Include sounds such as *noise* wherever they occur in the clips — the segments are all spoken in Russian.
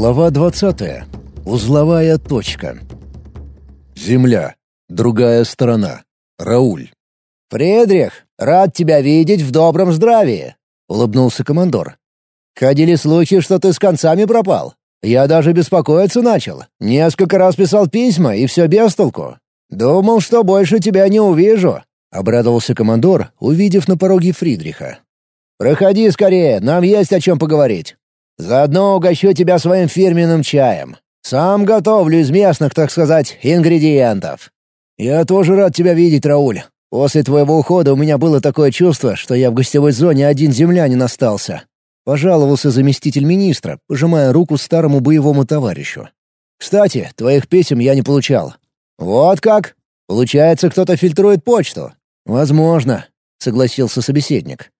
Глава 20. Узловая точка. Земля. Другая сторона. Рауль. «Фредрих, рад тебя видеть в добром здравии», — улыбнулся командор. «Ходили слухи, что ты с концами пропал. Я даже беспокоиться начал. Несколько раз писал письма, и все без толку. Думал, что больше тебя не увижу», — обрадовался командор, увидев на пороге Фридриха. «Проходи скорее, нам есть о чем поговорить. Заодно угощу тебя своим фирменным чаем. Сам готовлю из местных, так сказать, ингредиентов. Я тоже рад тебя видеть, Рауль. После твоего ухода у меня было такое чувство, что я в гостевой зоне один землянин остался. Пожаловался заместитель министра, пожимая руку старому боевому товарищу. Кстати, твоих писем я не получал. Вот как? Получается, кто-то фильтрует почту. Возможно, согласился собеседник.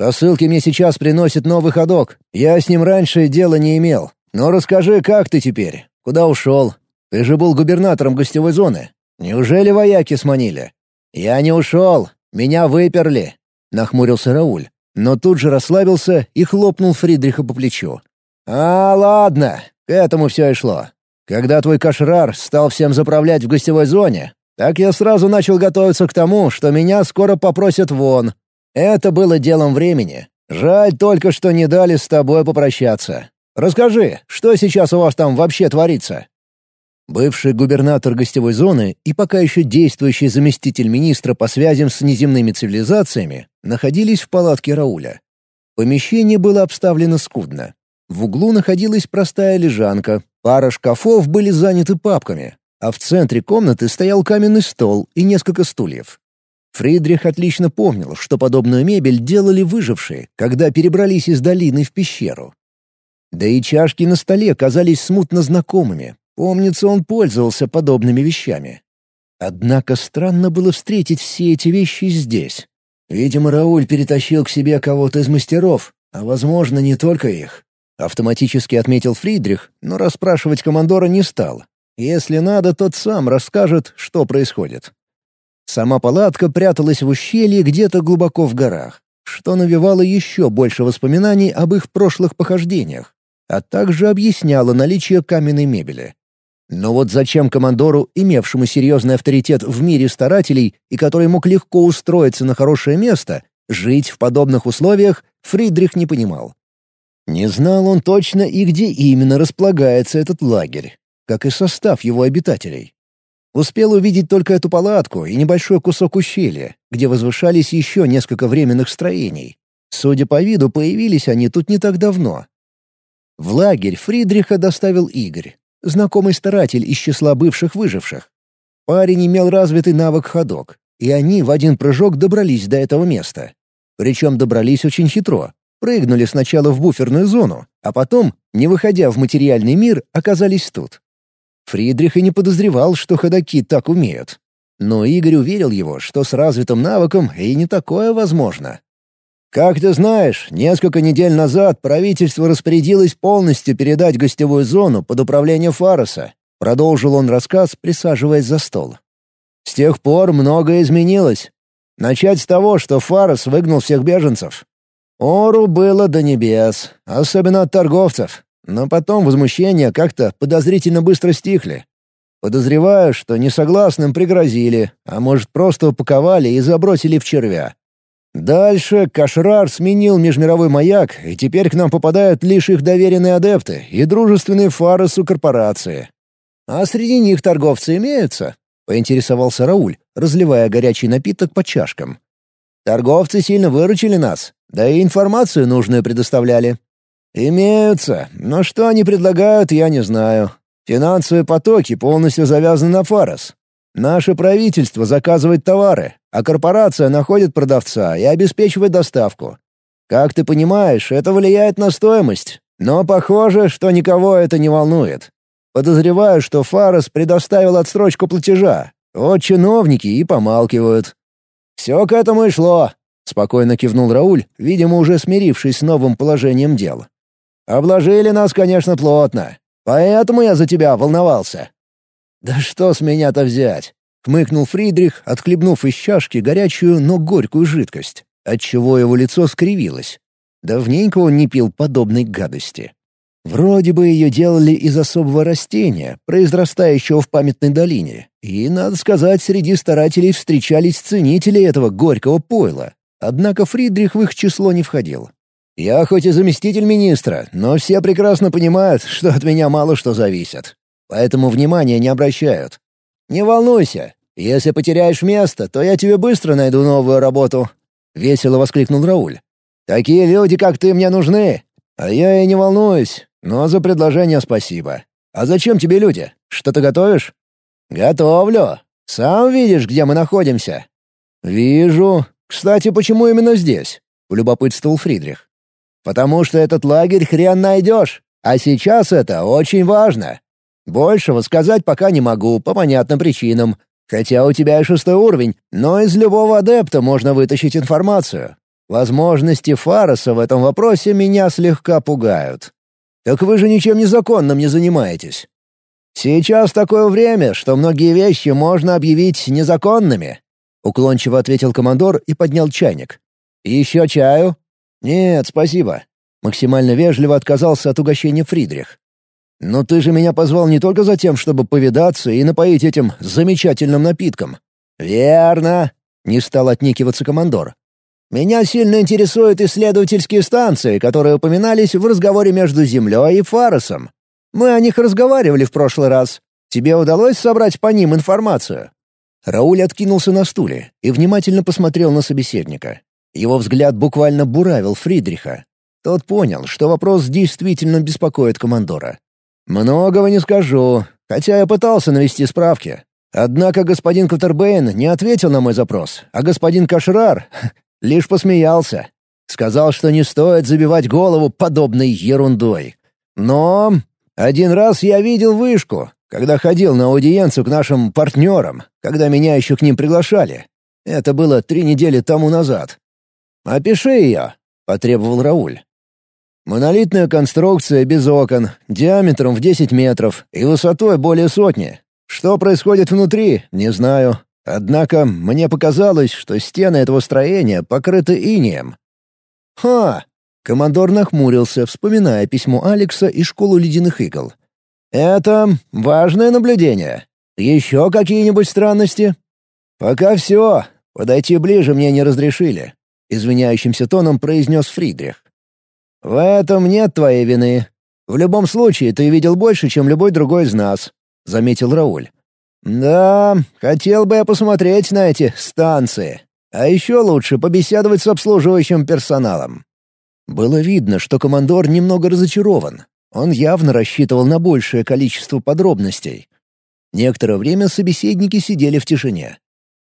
Посылки мне сейчас приносит новый ходок. Я с ним раньше дела не имел. Но расскажи, как ты теперь? Куда ушел? Ты же был губернатором гостевой зоны. Неужели вояки сманили? Я не ушел. Меня выперли. Нахмурился Рауль. Но тут же расслабился и хлопнул Фридриха по плечу. «А, ладно, к этому все и шло. Когда твой кашрар стал всем заправлять в гостевой зоне, так я сразу начал готовиться к тому, что меня скоро попросят вон, это было делом времени. Жаль только, что не дали с тобой попрощаться. Расскажи, что сейчас у вас там вообще творится?» Бывший губернатор гостевой зоны и пока еще действующий заместитель министра по связям с неземными цивилизациями находились в палатке Рауля. Помещение было обставлено скудно. В углу находилась простая лежанка, пара шкафов были заняты папками, а в центре комнаты стоял каменный стол и несколько стульев. Фридрих отлично помнил, что подобную мебель делали выжившие, когда перебрались из долины в пещеру. Да и чашки на столе казались смутно знакомыми. Помнится, он пользовался подобными вещами. Однако странно было встретить все эти вещи здесь. Видимо, Рауль перетащил к себе кого-то из мастеров, а, возможно, не только их. Автоматически отметил Фридрих, но расспрашивать командора не стал. Если надо, тот сам расскажет, что происходит. Сама палатка пряталась в ущелье где-то глубоко в горах, что навевало еще больше воспоминаний об их прошлых похождениях, а также объясняло наличие каменной мебели. Но вот зачем командору, имевшему серьезный авторитет в мире старателей и который мог легко устроиться на хорошее место, жить в подобных условиях, Фридрих не понимал. Не знал он точно и где именно располагается этот лагерь, как и состав его обитателей. Успел увидеть только эту палатку и небольшой кусок ущелья, где возвышались еще несколько временных строений. Судя по виду, появились они тут не так давно. В лагерь Фридриха доставил Игорь, знакомый старатель из числа бывших выживших. Парень имел развитый навык ходок, и они в один прыжок добрались до этого места. Причем добрались очень хитро. Прыгнули сначала в буферную зону, а потом, не выходя в материальный мир, оказались тут. Фридрих и не подозревал, что ходаки так умеют. Но Игорь уверил его, что с развитым навыком и не такое возможно. «Как ты знаешь, несколько недель назад правительство распорядилось полностью передать гостевую зону под управление Фароса», продолжил он рассказ, присаживаясь за стол. «С тех пор многое изменилось. Начать с того, что Фарос выгнал всех беженцев. Ору было до небес, особенно от торговцев. Но потом возмущения как-то подозрительно быстро стихли. Подозреваю, что несогласным пригрозили, а может просто упаковали и забросили в червя. Дальше Кашрар сменил межмировой маяк, и теперь к нам попадают лишь их доверенные адепты и дружественные фаросу корпорации. А среди них торговцы имеются? Поинтересовался Рауль, разливая горячий напиток по чашкам. Торговцы сильно выручили нас, да и информацию нужную предоставляли. «Имеются, но что они предлагают, я не знаю. Финансовые потоки полностью завязаны на Фарос. Наше правительство заказывает товары, а корпорация находит продавца и обеспечивает доставку. Как ты понимаешь, это влияет на стоимость, но похоже, что никого это не волнует. Подозреваю, что Фарос предоставил отсрочку платежа. Вот чиновники и помалкивают. Все к этому и шло», — спокойно кивнул Рауль, видимо, уже смирившись с новым положением дел. Обложили нас, конечно, плотно. Поэтому я за тебя волновался». «Да что с меня-то взять?» — хмыкнул Фридрих, отхлебнув из чашки горячую, но горькую жидкость, отчего его лицо скривилось. Давненько он не пил подобной гадости. Вроде бы ее делали из особого растения, произрастающего в памятной долине. И, надо сказать, среди старателей встречались ценители этого горького пойла. Однако Фридрих в их число не входил. «Я хоть и заместитель министра, но все прекрасно понимают, что от меня мало что зависит. Поэтому внимания не обращают. Не волнуйся, если потеряешь место, то я тебе быстро найду новую работу», — весело воскликнул Рауль. «Такие люди, как ты, мне нужны. А я и не волнуюсь. Но за предложение спасибо. А зачем тебе люди? Что-то готовишь? Готовлю. Сам видишь, где мы находимся. Вижу. Кстати, почему именно здесь? Полюбопытствовал Фридрих. Потому что этот лагерь хрен найдешь. А сейчас это очень важно. Большего сказать пока не могу, по понятным причинам. Хотя у тебя и шестой уровень, но из любого адепта можно вытащить информацию. Возможности Фароса в этом вопросе меня слегка пугают. Так вы же ничем незаконным не занимаетесь. Сейчас такое время, что многие вещи можно объявить незаконными. Уклончиво ответил командор и поднял чайник. Еще чаю? Нет, спасибо. Максимально вежливо отказался от угощения Фридрих. «Но ты же меня позвал не только за тем, чтобы повидаться и напоить этим замечательным напитком». «Верно», — не стал отникиваться командор. Меня сильно интересуют исследовательские станции, которые упоминались в разговоре между Землей и Фаросом. Мы о них разговаривали в прошлый раз. Тебе удалось собрать по ним информацию?» Рауль откинулся на стуле и внимательно посмотрел на собеседника. Его взгляд буквально буравил Фридриха. Тот понял, что вопрос действительно беспокоит командора. «Многого не скажу, хотя я пытался навести справки. Однако господин Кутербейн не ответил на мой запрос, а господин Кашрар *laughs* Лишь посмеялся. Сказал, что не стоит забивать голову подобной ерундой. Но один раз я видел вышку, когда ходил на аудиенцию к нашим партнерам, когда меня еще к ним приглашали. Это было три недели тому назад. «Опиши ее», — потребовал Рауль. Монолитная конструкция без окон, диаметром в 10 метров и высотой более сотни. Что происходит внутри, не знаю. Однако мне показалось, что стены этого строения покрыты инеем. «Ха!» — командор нахмурился, вспоминая письмо Алекса и школу ледяных игл. «Это важное наблюдение. Еще какие-нибудь странности?» «Пока все. Подойти ближе мне не разрешили», — извиняющимся тоном произнес Фридрих. «В этом нет твоей вины. В любом случае, ты видел больше, чем любой другой из нас», — заметил Рауль. «Да, хотел бы я посмотреть на эти станции. А еще лучше побеседовать с обслуживающим персоналом». Было видно, что командор немного разочарован. Он явно рассчитывал на большее количество подробностей. Некоторое время собеседники сидели в тишине.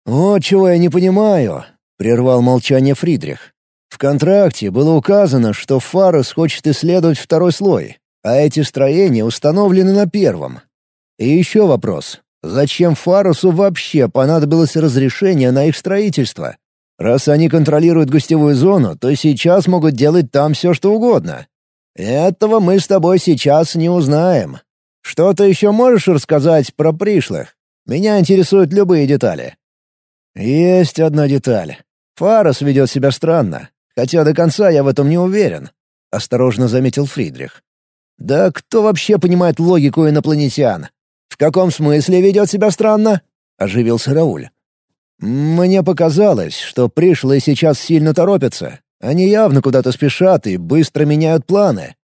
«Вот чего я не понимаю», — прервал молчание Фридрих. «В контракте было указано, что Фарус хочет исследовать второй слой, а эти строения установлены на первом. И еще вопрос. Зачем Фарусу вообще понадобилось разрешение на их строительство? Раз они контролируют гостевую зону, то сейчас могут делать там все, что угодно. Этого мы с тобой сейчас не узнаем. Что ты еще можешь рассказать про пришлых? Меня интересуют любые детали. Есть одна деталь. Фарус ведет себя странно, хотя до конца я в этом не уверен, — осторожно заметил Фридрих. Да кто вообще понимает логику инопланетян? «В каком смысле ведет себя странно?» — оживился Рауль. «Мне показалось, что пришлые сейчас сильно торопятся. Они явно куда-то спешат и быстро меняют планы.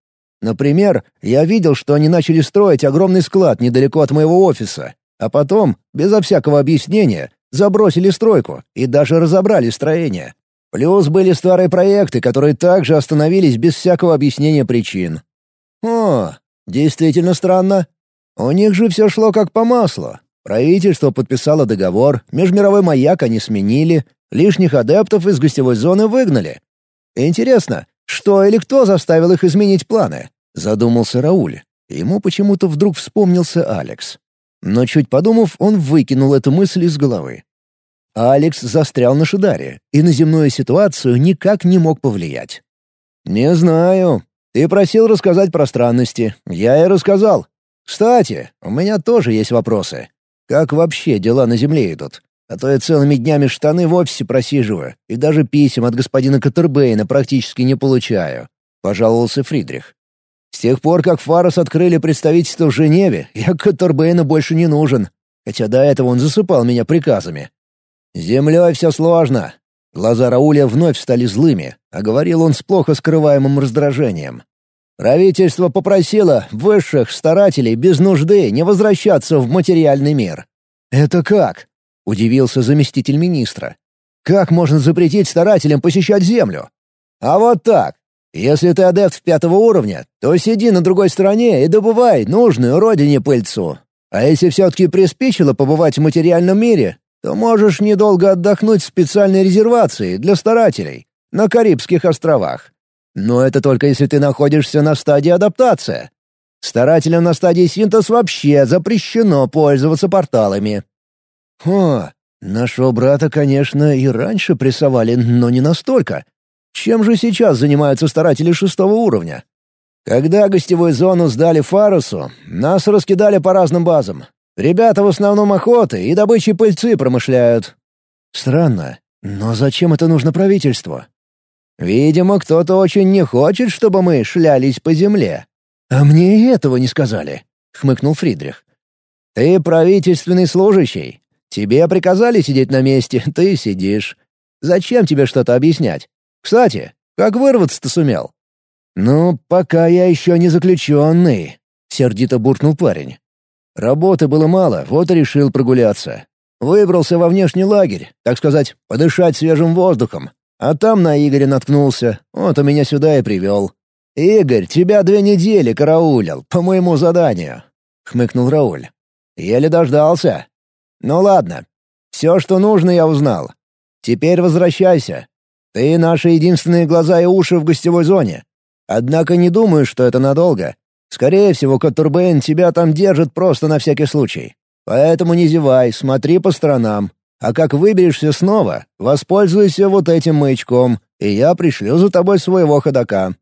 Например, я видел, что они начали строить огромный склад недалеко от моего офиса, а потом, безо всякого объяснения, забросили стройку и даже разобрали строение. Плюс были старые проекты, которые также остановились без всякого объяснения причин. О, действительно странно. У них же все шло как по маслу. Правительство подписало договор, межмировой маяк они сменили, лишних адептов из гостевой зоны выгнали. Интересно, что или кто заставил их изменить планы? Задумался Рауль. Ему почему-то вдруг вспомнился Алекс. Но чуть подумав, он выкинул эту мысль из головы. Алекс застрял на Шидаре и на земную ситуацию никак не мог повлиять. «Не знаю. Ты просил рассказать про странности. Я и рассказал. Кстати, у меня тоже есть вопросы. Как вообще дела на Земле идут? А то я целыми днями штаны в офисе просиживаю, и даже писем от господина Катербейна практически не получаю», — пожаловался Фридрих. С тех пор, как Фарос открыли представительство в Женеве, я Катарбейну больше не нужен, хотя до этого он засыпал меня приказами. С землей все сложно. Глаза Рауля вновь стали злыми, а говорил он с плохо скрываемым раздражением. Правительство попросило высших старателей без нужды не возвращаться в материальный мир. «Это как?» — удивился заместитель министра. «Как можно запретить старателям посещать Землю?» «А вот так. Если ты адепт пятого уровня, то сиди на другой стороне и добывай нужную родине пыльцу. А если все-таки приспичило побывать в материальном мире, то можешь недолго отдохнуть в специальной резервации для старателей на Карибских островах. Но это только если ты находишься на стадии адаптации. Старателям на стадии синтез вообще запрещено пользоваться порталами. О, нашего брата, конечно, и раньше прессовали, но не настолько. Чем же сейчас занимаются старатели шестого уровня? Когда гостевую зону сдали Фарусу, нас раскидали по разным базам. Ребята в основном охоты и добычей пыльцы промышляют. Странно, но зачем это нужно правительству? Видимо, кто-то очень не хочет, чтобы мы шлялись по земле. А мне и этого не сказали, хмыкнул Фридрих. Ты правительственный служащий. Тебе приказали сидеть на месте, ты сидишь. Зачем тебе что-то объяснять? Кстати, как вырваться-то сумел?» «Ну, пока я еще не заключенный», — сердито буркнул парень. «Работы было мало, вот и решил прогуляться. Выбрался во внешний лагерь, так сказать, подышать свежим воздухом. А там на Игоря наткнулся, вот он меня сюда и привел. «Игорь, тебя две недели караулил, по моему заданию», — хмыкнул Рауль. «Еле дождался. Ну ладно, все, что нужно, я узнал. Теперь возвращайся, ты наши единственные глаза и уши в гостевой зоне. Однако не думаю, что это надолго. Скорее всего, Катурбейн тебя там держит просто на всякий случай. Поэтому не зевай, смотри по сторонам. А как выберешься снова, воспользуйся вот этим маячком, и я пришлю за тобой своего ходока».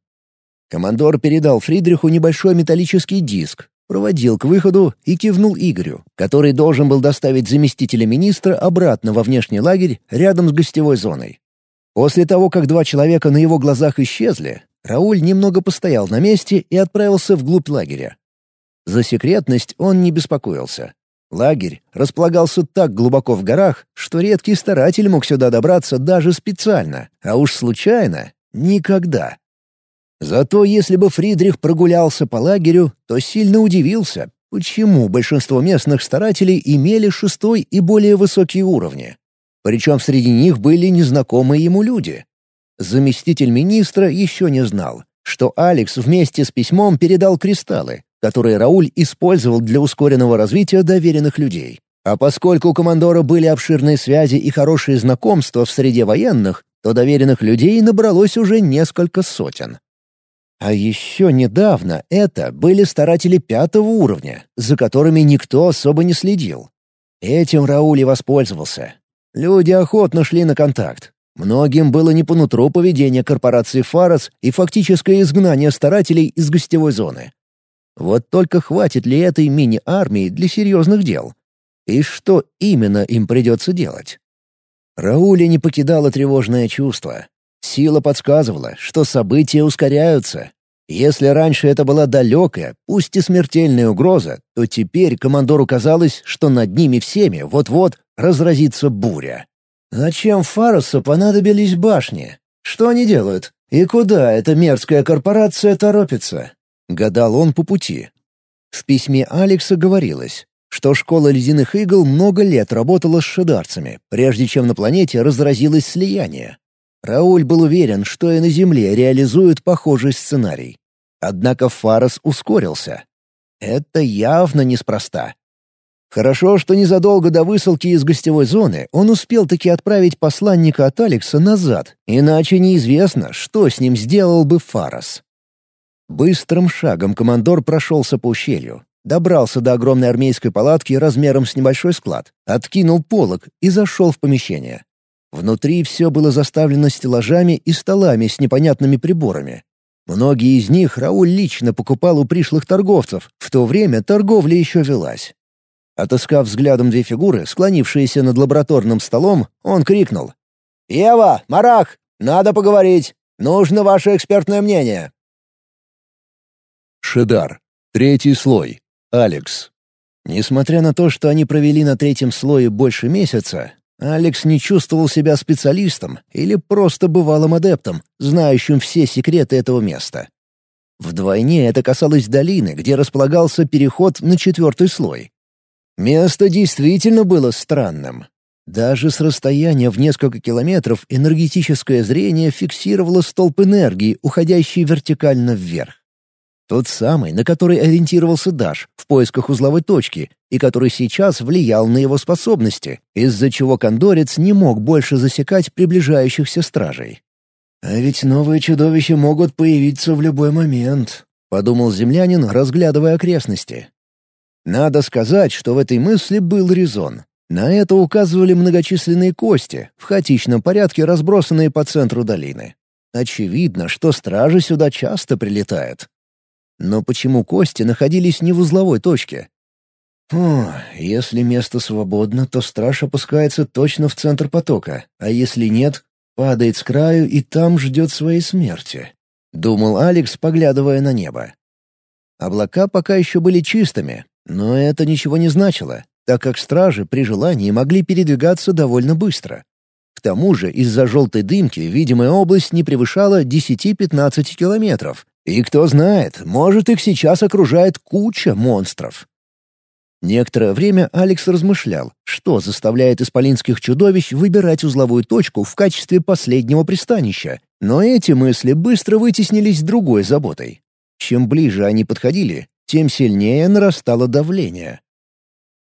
Командор передал Фридриху небольшой металлический диск, проводил к выходу и кивнул Игорю, который должен был доставить заместителя министра обратно во внешний лагерь рядом с гостевой зоной. После того, как два человека на его глазах исчезли, Рауль немного постоял на месте и отправился вглубь лагеря. За секретность он не беспокоился. Лагерь располагался так глубоко в горах, что редкий старатель мог сюда добраться даже специально, а уж случайно — никогда. Зато если бы Фридрих прогулялся по лагерю, то сильно удивился, почему большинство местных старателей имели шестой и более высокие уровни. Причем среди них были незнакомые ему люди. Заместитель министра еще не знал, что Алекс вместе с письмом передал кристаллы, которые Рауль использовал для ускоренного развития доверенных людей. А поскольку у командора были обширные связи и хорошие знакомства в среде военных, то доверенных людей набралось уже несколько сотен. А еще недавно это были старатели пятого уровня, за которыми никто особо не следил. Этим Рауль и воспользовался. Люди охотно шли на контакт. Многим было не по нутру поведение корпорации «Фарос» и фактическое изгнание старателей из гостевой зоны. Вот только хватит ли этой мини-армии для серьезных дел? И что именно им придется делать? Рауля не покидало тревожное чувство. Сила подсказывала, что события ускоряются. Если раньше это была далекая, пусть и смертельная угроза, то теперь командору казалось, что над ними всеми вот-вот разразится буря. Зачем Фарусу понадобились башни? Что они делают? И куда эта мерзкая корпорация торопится? Гадал он по пути. В письме Алекса говорилось, что школа ледяных игл много лет работала с шедарцами, прежде чем на планете разразилось слияние. Рауль был уверен, что и на Земле реализуют похожий сценарий. Однако Фарос ускорился. Это явно неспроста. Хорошо, что незадолго до высылки из гостевой зоны он успел таки отправить посланника от Алекса назад, иначе неизвестно, что с ним сделал бы Фарос. Быстрым шагом командор прошелся по ущелью, добрался до огромной армейской палатки размером с небольшой склад, откинул полог и зашел в помещение. Внутри все было заставлено стеллажами и столами с непонятными приборами. Многие из них Рауль лично покупал у пришлых торговцев, в то время торговля еще велась. Отыскав взглядом две фигуры, склонившиеся над лабораторным столом, он крикнул. «Ева! Марах! Надо поговорить! Нужно ваше экспертное мнение!» Шедар. Третий слой. Алекс. Несмотря на то, что они провели на третьем слое больше месяца, Алекс не чувствовал себя специалистом или просто бывалым адептом, знающим все секреты этого места. Вдвойне это касалось долины, где располагался переход на четвертый слой. Место действительно было странным. Даже с расстояния в несколько километров энергетическое зрение фиксировало столб энергии, уходящий вертикально вверх. Тот самый, на который ориентировался Даш в поисках узловой точки и который сейчас влиял на его способности, из-за чего кондорец не мог больше засекать приближающихся стражей. «А ведь новые чудовища могут появиться в любой момент», — подумал землянин, разглядывая окрестности. Надо сказать, что в этой мысли был резон. На это указывали многочисленные кости, в хаотичном порядке разбросанные по центру долины. Очевидно, что стражи сюда часто прилетают. Но почему кости находились не в узловой точке? О, если место свободно, то страж опускается точно в центр потока, а если нет, падает с краю и там ждет своей смерти. Думал Алекс, поглядывая на небо. Облака пока еще были чистыми, но это ничего не значило так как стражи при желании могли передвигаться довольно быстро. К тому же из-за желтой дымки видимая область не превышала 10-15 километров. И кто знает, может их сейчас окружает куча монстров. Некоторое время Алекс размышлял, что заставляет исполинских чудовищ выбирать узловую точку в качестве последнего пристанища, но эти мысли быстро вытеснились другой заботой. Чем ближе они подходили, тем сильнее нарастало давление.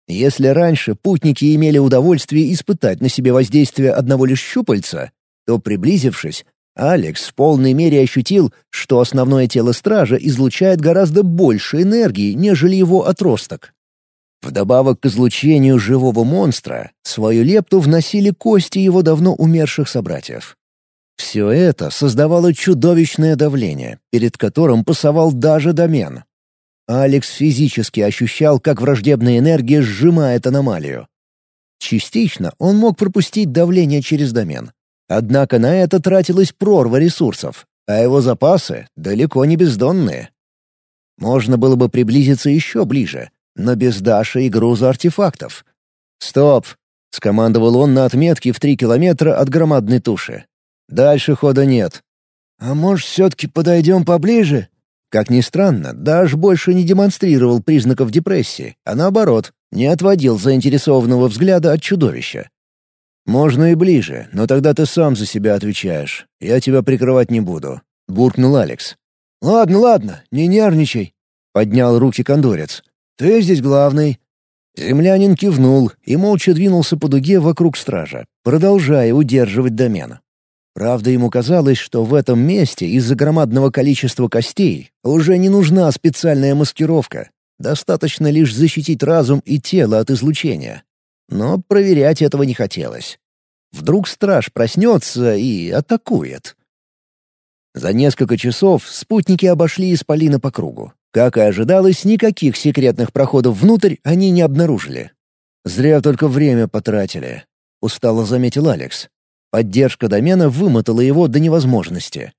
Если раньше путники имели удовольствие испытать на себе воздействие одного лишь щупальца, то, приблизившись, Алекс в полной мере ощутил, что основное тело стража излучает гораздо больше энергии, нежели его отросток. Вдобавок к излучению живого монстра, свою лепту вносили кости его давно умерших собратьев. Все это создавало чудовищное давление, перед которым пасовал даже домен. Алекс физически ощущал, как враждебная энергия сжимает аномалию. Частично он мог пропустить давление через домен. Однако на это тратилась прорва ресурсов, а его запасы далеко не бездонные. Можно было бы приблизиться еще ближе, но без Даши и груза артефактов. «Стоп!» — скомандовал он на отметке в три километра от громадной туши. «Дальше хода нет». «А может, все-таки подойдем поближе?» Как ни странно, Даш больше не демонстрировал признаков депрессии, а наоборот, не отводил заинтересованного взгляда от чудовища. «Можно и ближе, но тогда ты сам за себя отвечаешь. Я тебя прикрывать не буду», — буркнул Алекс. «Ладно, ладно, не нервничай», — поднял руки кондорец. «Ты здесь главный». Землянин кивнул и молча двинулся по дуге вокруг стража, продолжая удерживать домен. Правда, ему казалось, что в этом месте из-за громадного количества костей уже не нужна специальная маскировка. Достаточно лишь защитить разум и тело от излучения. Но проверять этого не хотелось. Вдруг страж проснется и атакует. За несколько часов спутники обошли Исполина по кругу. Как и ожидалось, никаких секретных проходов внутрь они не обнаружили. «Зря только время потратили», — устало заметил Алекс. Поддержка домена вымотала его до невозможности.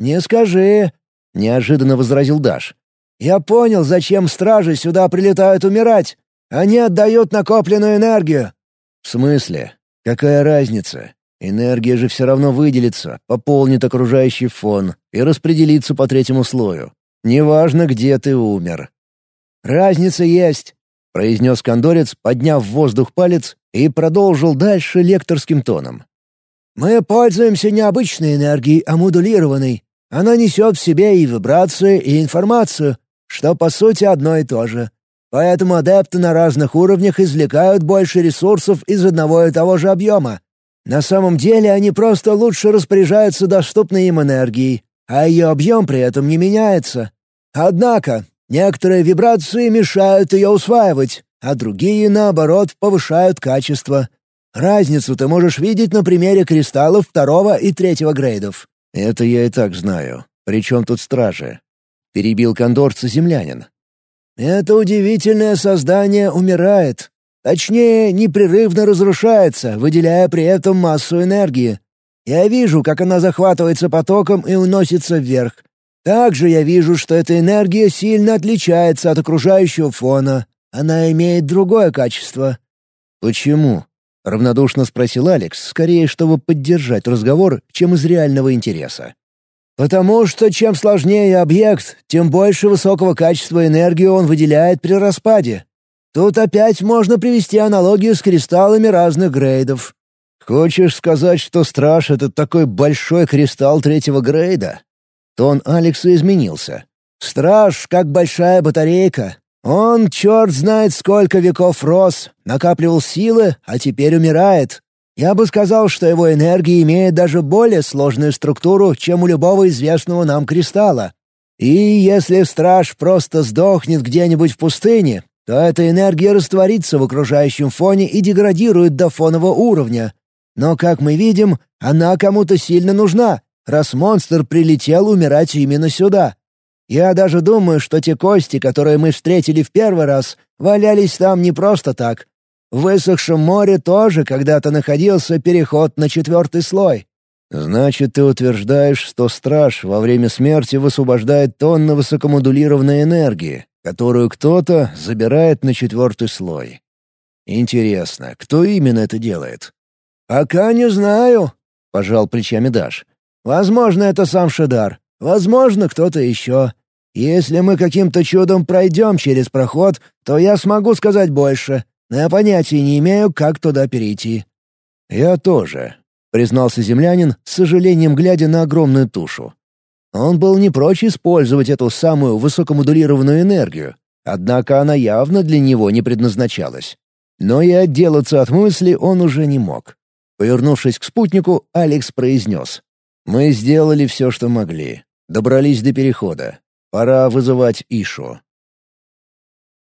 «Не скажи», — неожиданно возразил Даш. «Я понял, зачем стражи сюда прилетают умирать. Они отдают накопленную энергию». «В смысле? Какая разница? Энергия же все равно выделится, пополнит окружающий фон и распределится по третьему слою. Неважно, где ты умер». «Разница есть», — произнес кондорец, подняв в воздух палец и продолжил дальше лекторским тоном. Мы пользуемся не обычной энергией, а модулированной. Она несет в себе и вибрацию, и информацию, что по сути одно и то же. Поэтому адепты на разных уровнях извлекают больше ресурсов из одного и того же объема. На самом деле они просто лучше распоряжаются доступной им энергией, а ее объем при этом не меняется. Однако, некоторые вибрации мешают ее усваивать, а другие, наоборот, повышают качество. Разницу ты можешь видеть на примере кристаллов второго и третьего грейдов». «Это я и так знаю. Причем тут стражи?» — перебил кондорца землянин. «Это удивительное создание умирает. Точнее, непрерывно разрушается, выделяя при этом массу энергии. Я вижу, как она захватывается потоком и уносится вверх. Также я вижу, что эта энергия сильно отличается от окружающего фона. Она имеет другое качество». «Почему?» — равнодушно спросил Алекс, скорее, чтобы поддержать разговор, чем из реального интереса. «Потому что чем сложнее объект, тем больше высокого качества энергии он выделяет при распаде. Тут опять можно привести аналогию с кристаллами разных грейдов». «Хочешь сказать, что страж — это такой большой кристалл третьего грейда?» Тон Алекса изменился. «Страж, как большая батарейка. Он, черт знает, сколько веков рос, накапливал силы, а теперь умирает. Я бы сказал, что его энергия имеет даже более сложную структуру, чем у любого известного нам кристалла. И если страж просто сдохнет где-нибудь в пустыне, то эта энергия растворится в окружающем фоне и деградирует до фонового уровня. Но, как мы видим, она кому-то сильно нужна, раз монстр прилетел умирать именно сюда. Я даже думаю, что те кости, которые мы встретили в первый раз, валялись там не просто так. В высохшем море тоже когда-то находился переход на четвертый слой. Значит, ты утверждаешь, что страж во время смерти высвобождает тонны высокомодулированной энергии, которую кто-то забирает на четвертый слой. Интересно, кто именно это делает? «Пока не знаю», — пожал плечами Даш. Возможно, это сам Шидар. Возможно, кто-то еще. Если мы каким-то чудом пройдем через проход, то я смогу сказать больше, но я понятия не имею, как туда перейти». «Я тоже», — признался землянин, с сожалением глядя на огромную тушу. Он был не прочь использовать эту самую высокомодулированную энергию, однако она явно для него не предназначалась. Но и отделаться от мысли он уже не мог. Повернувшись к спутнику, Алекс произнес. Мы сделали все, что могли. Добрались до перехода. Пора вызывать Ишу.